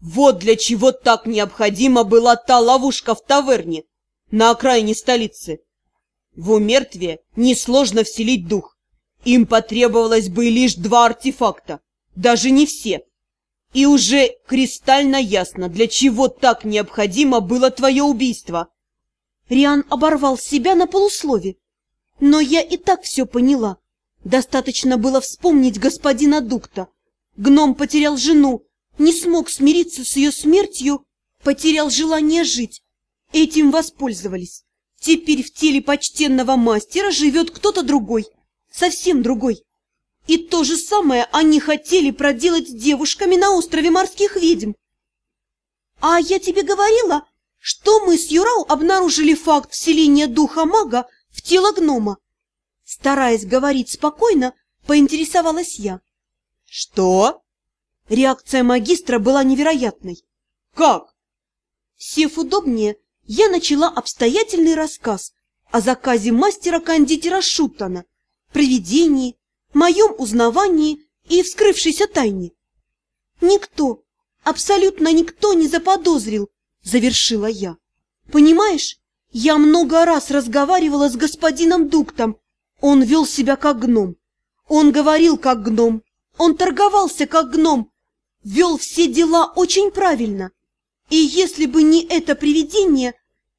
Вот для чего так необходима была та ловушка в таверне на окраине столицы. В умертвие несложно вселить дух. Им потребовалось бы лишь два артефакта, даже не все. И уже кристально ясно, для чего так необходимо было твое убийство. Риан оборвал себя на полуслове. Но я и так все поняла. Достаточно было вспомнить господина Дукта. Гном потерял жену, не смог смириться с ее смертью, потерял желание жить. Этим воспользовались. Теперь в теле почтенного мастера живет кто-то другой, совсем другой. И то же самое они хотели проделать с девушками на острове морских ведьм. А я тебе говорила, что мы с Юрау обнаружили факт вселения духа мага в тело гнома. Стараясь говорить спокойно, поинтересовалась я. Что? Реакция магистра была невероятной. Как? Сев удобнее, я начала обстоятельный рассказ о заказе мастера-кондитера Шуттона, проведении, моем узнавании и вскрывшейся тайне. Никто, абсолютно никто не заподозрил, завершила я. Понимаешь, я много раз разговаривала с господином Дуктом. Он вел себя как гном. Он говорил как гном. Он торговался как гном. Вел все дела очень правильно. И если бы не это привидение,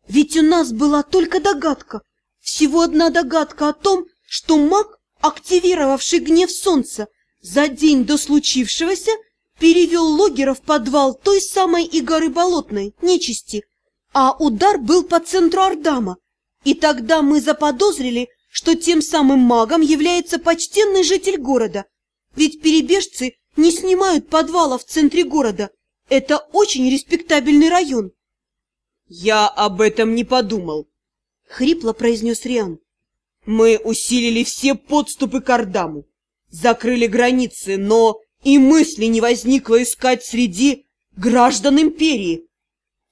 ведь у нас была только догадка, всего одна догадка о том, что маг, активировавший гнев солнца, за день до случившегося перевел логера в подвал той самой и горы болотной, нечисти, а удар был по центру Ардама. И тогда мы заподозрили, что тем самым магом является почтенный житель города, ведь перебежцы не снимают подвала в центре города. Это очень респектабельный район. Я об этом не подумал, хрипло произнес Риан. Мы усилили все подступы к Ардаму, закрыли границы, но и мысли не возникло искать среди граждан империи.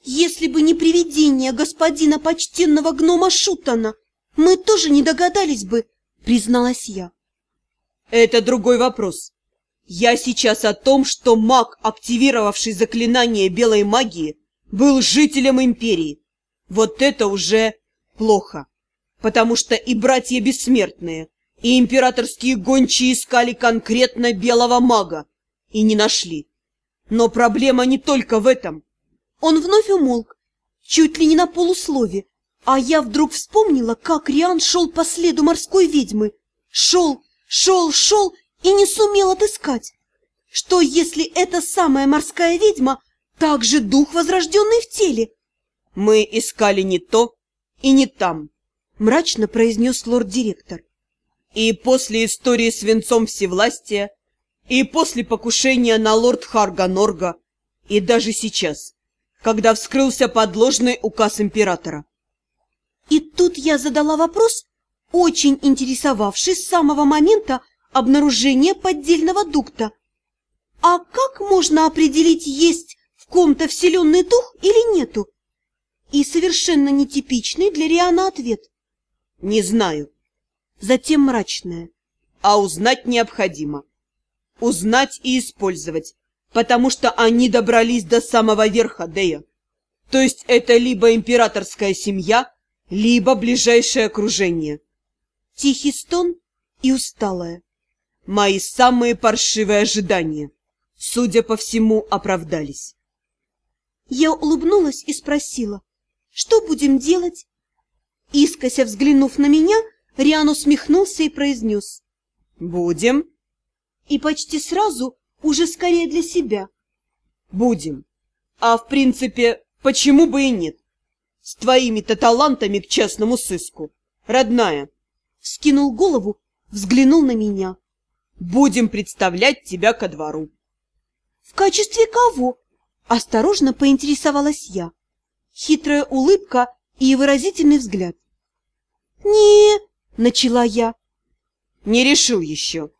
Если бы не привидение господина почтенного гнома Шутана, мы тоже не догадались бы, призналась я. Это другой вопрос. Я сейчас о том, что маг, активировавший заклинание белой магии, был жителем империи. Вот это уже плохо, потому что и братья бессмертные, и императорские гончие искали конкретно белого мага и не нашли. Но проблема не только в этом. Он вновь умолк, чуть ли не на полуслове, а я вдруг вспомнила, как Риан шел по следу морской ведьмы. Шел, шел, шел и не сумел отыскать. Что, если эта самая морская ведьма также дух, возрожденный в теле? Мы искали не то и не там, мрачно произнес лорд-директор. И после истории с венцом всевластия, и после покушения на лорд Харга-Норга, и даже сейчас, когда вскрылся подложный указ императора. И тут я задала вопрос, очень интересовавший с самого момента обнаружения поддельного дукта. А как можно определить, есть в ком-то вселенный дух или нету? И совершенно нетипичный для Риана ответ. Не знаю затем мрачное. А узнать необходимо. Узнать и использовать, потому что они добрались до самого верха Дея. То есть это либо императорская семья, либо ближайшее окружение. Тихий стон и усталая. Мои самые паршивые ожидания, судя по всему, оправдались. Я улыбнулась и спросила, что будем делать? Искося взглянув на меня, Риан усмехнулся и произнес. «Будем». И почти сразу, уже скорее для себя. «Будем. А в принципе, почему бы и нет? С твоими-то талантами к частному сыску. Родная». Скинул голову, взглянул на меня. «Будем представлять тебя ко двору». «В качестве кого?» Осторожно поинтересовалась я. Хитрая улыбка и выразительный взгляд. «Не, начала я. Не решил еще.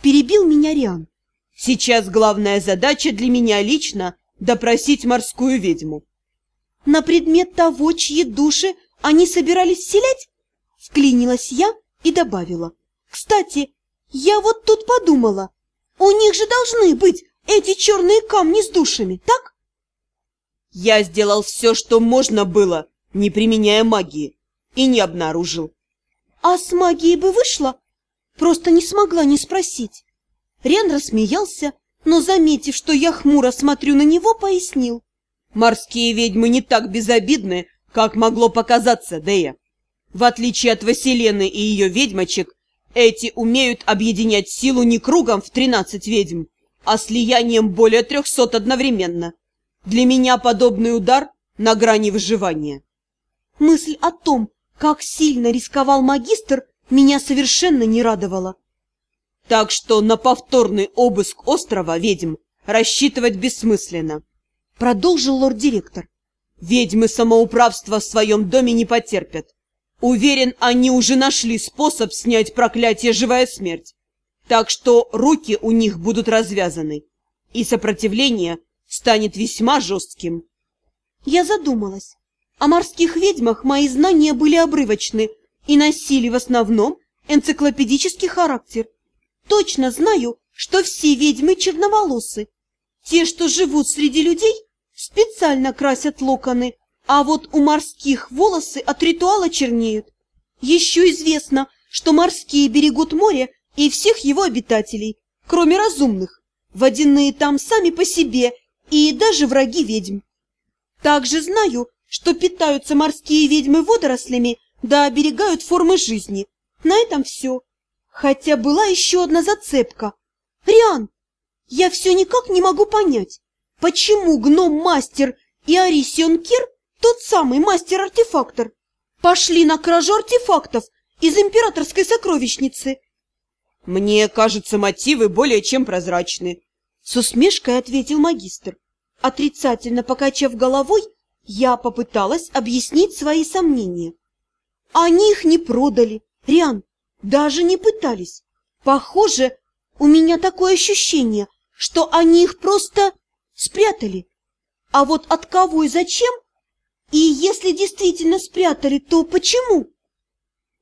Перебил меня Риан. Сейчас главная задача для меня лично допросить морскую ведьму. На предмет того, чьи души они собирались вселять? Вклинилась я и добавила. Кстати, я вот тут подумала, у них же должны быть эти черные камни с душами, так? Я сделал все, что можно было, не применяя магии, и не обнаружил. А с магией бы вышло? Просто не смогла не спросить. Рен рассмеялся, но, заметив, что я хмуро смотрю на него, пояснил. Морские ведьмы не так безобидны, как могло показаться, Дея. В отличие от Василены и ее ведьмочек, эти умеют объединять силу не кругом в тринадцать ведьм, а слиянием более трехсот одновременно. Для меня подобный удар на грани выживания. Мысль о том, как сильно рисковал магистр, меня совершенно не радовала. Так что на повторный обыск острова ведьм рассчитывать бессмысленно. Продолжил лорд-директор. Ведьмы самоуправства в своем доме не потерпят. Уверен, они уже нашли способ снять проклятие «Живая смерть». Так что руки у них будут развязаны, и сопротивление станет весьма жестким. Я задумалась. О морских ведьмах мои знания были обрывочны и носили в основном энциклопедический характер. Точно знаю, что все ведьмы черноволосы. Те, что живут среди людей, специально красят локоны, а вот у морских волосы от ритуала чернеют. Еще известно, что морские берегут море и всех его обитателей, кроме разумных. Водяные там сами по себе и даже враги ведьм. Также знаю, что питаются морские ведьмы водорослями да оберегают формы жизни. На этом все. Хотя была еще одна зацепка. Риан, я все никак не могу понять, почему гном-мастер и Арисион Кир, тот самый мастер-артефактор, пошли на кражу артефактов из императорской сокровищницы. Мне кажется, мотивы более чем прозрачны. С усмешкой ответил магистр. Отрицательно покачав головой, я попыталась объяснить свои сомнения. Они их не продали, Риан, даже не пытались. Похоже, у меня такое ощущение, что они их просто спрятали. А вот от кого и зачем? И если действительно спрятали, то почему?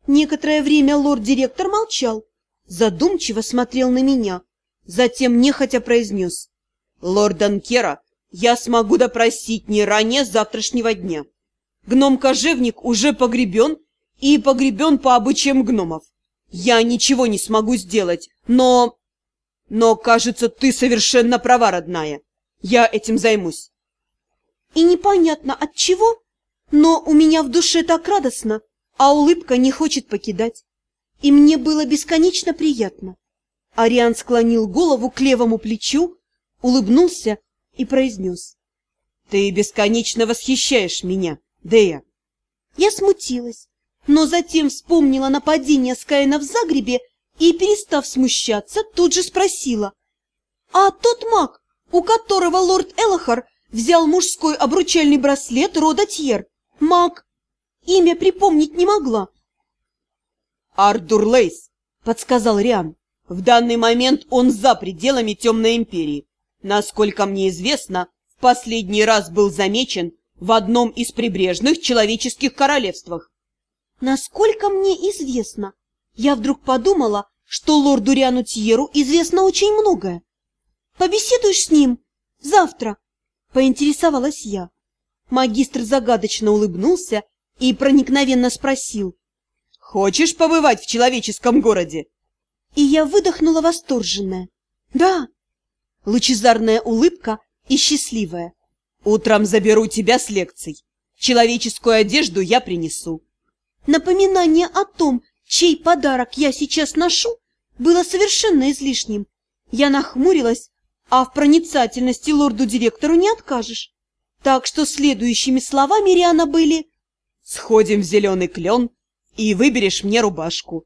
Некоторое время лорд-директор молчал, задумчиво смотрел на меня, затем нехотя произнес. «Лорд Анкера, я смогу допросить не ранее завтрашнего дня. Гном-кожевник уже погребен и погребен по обычаям гномов. Я ничего не смогу сделать, но... Но, кажется, ты совершенно права, родная. Я этим займусь. И непонятно от чего, но у меня в душе так радостно, а улыбка не хочет покидать. И мне было бесконечно приятно. Ариан склонил голову к левому плечу, улыбнулся и произнес. — Ты бесконечно восхищаешь меня, Дея. Я смутилась, но затем вспомнила нападение Скайна в Загребе и, перестав смущаться, тут же спросила. «А тот маг, у которого лорд Элохар взял мужской обручальный браслет рода Тьер, маг, имя припомнить не могла». «Ардур Лейс», — подсказал Риан. «В данный момент он за пределами Темной Империи. Насколько мне известно, в последний раз был замечен в одном из прибрежных человеческих королевствах. Насколько мне известно, я вдруг подумала, что лорду Риану Тьеру известно очень многое. Побеседуешь с ним завтра? Поинтересовалась я. Магистр загадочно улыбнулся и проникновенно спросил. «Хочешь побывать в человеческом городе?» И я выдохнула восторженная. «Да». Лучезарная улыбка и счастливая. «Утром заберу тебя с лекций. Человеческую одежду я принесу. Напоминание о том, чей подарок я сейчас ношу, было совершенно излишним. Я нахмурилась, а в проницательности лорду-директору не откажешь. Так что следующими словами Риана были «Сходим в зеленый клен и выберешь мне рубашку».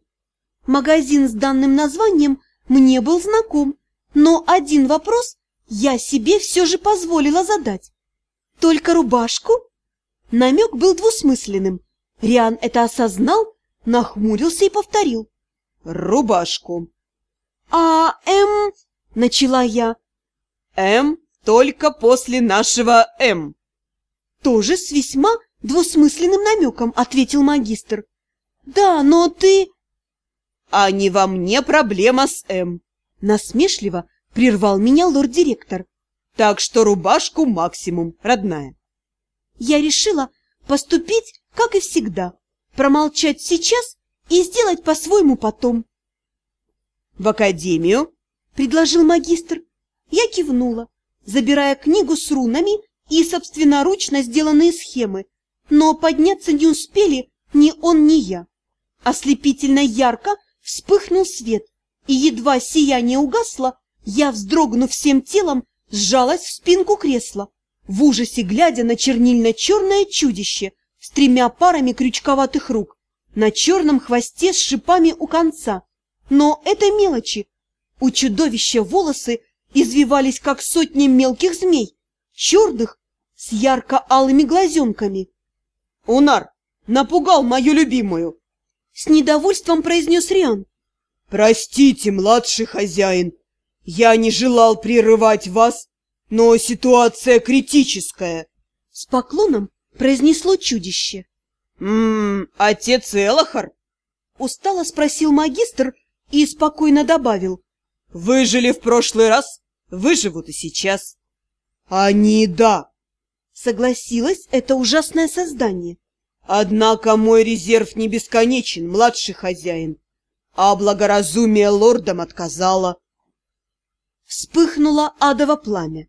Магазин с данным названием мне был знаком, но один вопрос я себе все же позволила задать. «Только рубашку?» Намек был двусмысленным, Риан это осознал, нахмурился и повторил. «Рубашку». «А, М...» — начала я. «М только после нашего М». Тоже с весьма двусмысленным намеком ответил магистр. «Да, но ты...» «А не во мне проблема с М», — насмешливо прервал меня лорд-директор. «Так что рубашку максимум, родная». Я решила поступить, как и всегда, промолчать сейчас и сделать по-своему потом. В академию? Предложил магистр. Я кивнула, забирая книгу с рунами и собственноручно сделанные схемы, но подняться не успели ни он, ни я. Ослепительно ярко вспыхнул свет, и едва сияние угасло, я, вздрогнув всем телом, сжалась в спинку кресла, в ужасе глядя на чернильно-черное чудище с тремя парами крючковатых рук, на черном хвосте с шипами у конца. Но это мелочи. У чудовища волосы извивались, как сотни мелких змей, черных, с ярко-алыми глазенками. «Унар, напугал мою любимую!» С недовольством произнес Риан. «Простите, младший хозяин, я не желал прерывать вас, но ситуация критическая!» С поклоном произнесло чудище. «Ммм, отец Элохар?» Устало спросил магистр и спокойно добавил. «Выжили в прошлый раз, выживут и сейчас». «Они да!» Согласилось это ужасное создание. «Однако мой резерв не бесконечен, младший хозяин, а благоразумие лордам отказало». Вспыхнуло адово пламя.